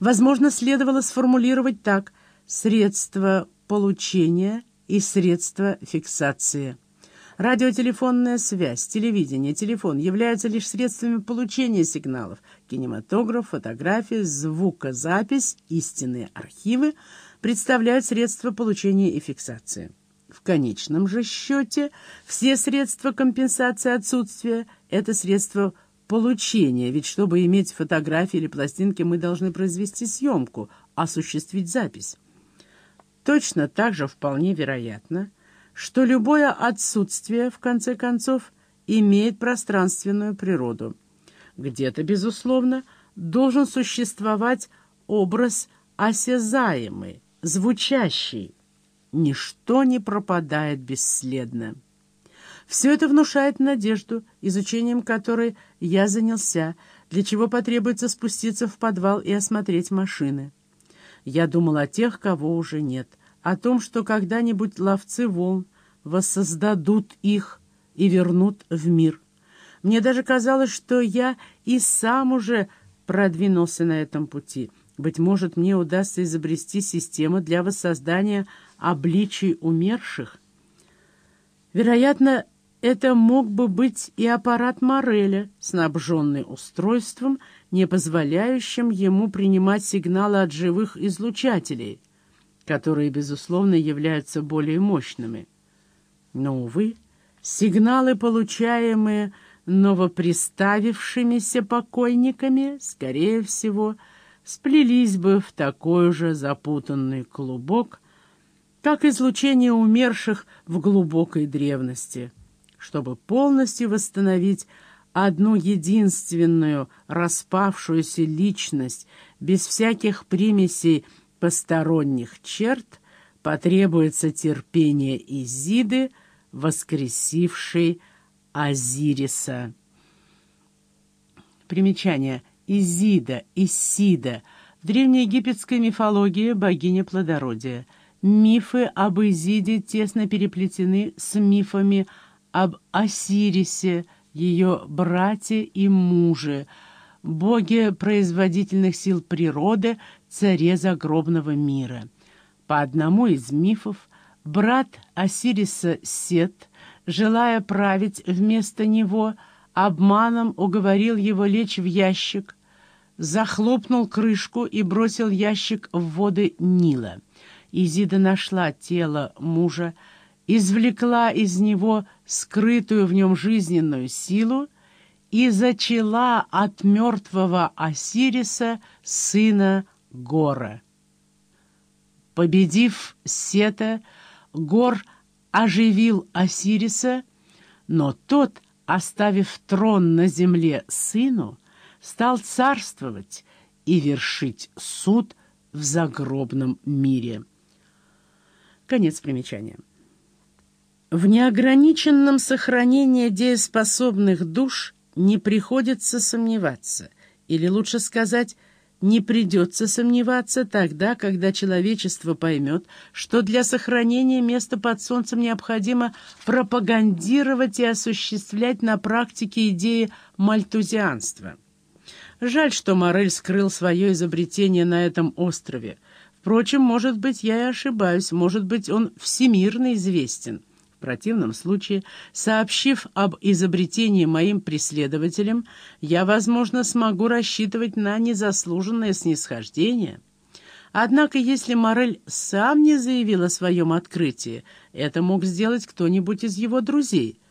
Возможно, следовало сформулировать так «средства получения и средства фиксации». Радиотелефонная связь, телевидение, телефон являются лишь средствами получения сигналов. Кинематограф, фотография, звукозапись, истинные архивы представляют средства получения и фиксации. В конечном же счете все средства компенсации отсутствия – это средства получения, ведь чтобы иметь фотографии или пластинки, мы должны произвести съемку, осуществить запись. Точно так же вполне вероятно, что любое отсутствие, в конце концов, имеет пространственную природу. Где-то, безусловно, должен существовать образ осязаемый, звучащий. Ничто не пропадает бесследно. Все это внушает надежду, изучением которой я занялся, для чего потребуется спуститься в подвал и осмотреть машины. Я думал о тех, кого уже нет, о том, что когда-нибудь ловцы волн воссоздадут их и вернут в мир. Мне даже казалось, что я и сам уже продвинулся на этом пути. Быть может, мне удастся изобрести систему для воссоздания обличий умерших. Вероятно, это мог бы быть и аппарат Мореля, снабженный устройством, не позволяющим ему принимать сигналы от живых излучателей, которые, безусловно, являются более мощными. Но, увы, сигналы, получаемые новоприставившимися покойниками, скорее всего, сплелись бы в такой же запутанный клубок, как излучение умерших в глубокой древности, чтобы полностью восстановить одну единственную распавшуюся личность без всяких примесей посторонних черт, потребуется терпение Изиды, воскресившей Азириса. Примечание. Изида, Исида. В древнеегипетской мифологии богиня плодородия – Мифы об Изиде тесно переплетены с мифами об Осирисе, ее брате и муже, боге производительных сил природы, царе загробного мира. По одному из мифов, брат Осириса Сет, желая править вместо него, обманом уговорил его лечь в ящик, захлопнул крышку и бросил ящик в воды Нила. Изида нашла тело мужа, извлекла из него скрытую в нем жизненную силу и зачала от мертвого Осириса сына Гора. Победив Сета, Гор оживил Осириса, но тот, оставив трон на земле сыну, стал царствовать и вершить суд в загробном мире. Конец примечания. В неограниченном сохранении дееспособных душ не приходится сомневаться, или лучше сказать, не придется сомневаться тогда, когда человечество поймет, что для сохранения места под солнцем необходимо пропагандировать и осуществлять на практике идеи мальтузианства. Жаль, что Морель скрыл свое изобретение на этом острове. Впрочем, может быть, я и ошибаюсь, может быть, он всемирно известен. Противном случае, сообщив об изобретении моим преследователям, я, возможно, смогу рассчитывать на незаслуженное снисхождение. Однако, если Морель сам не заявил о своем открытии, это мог сделать кто-нибудь из его друзей —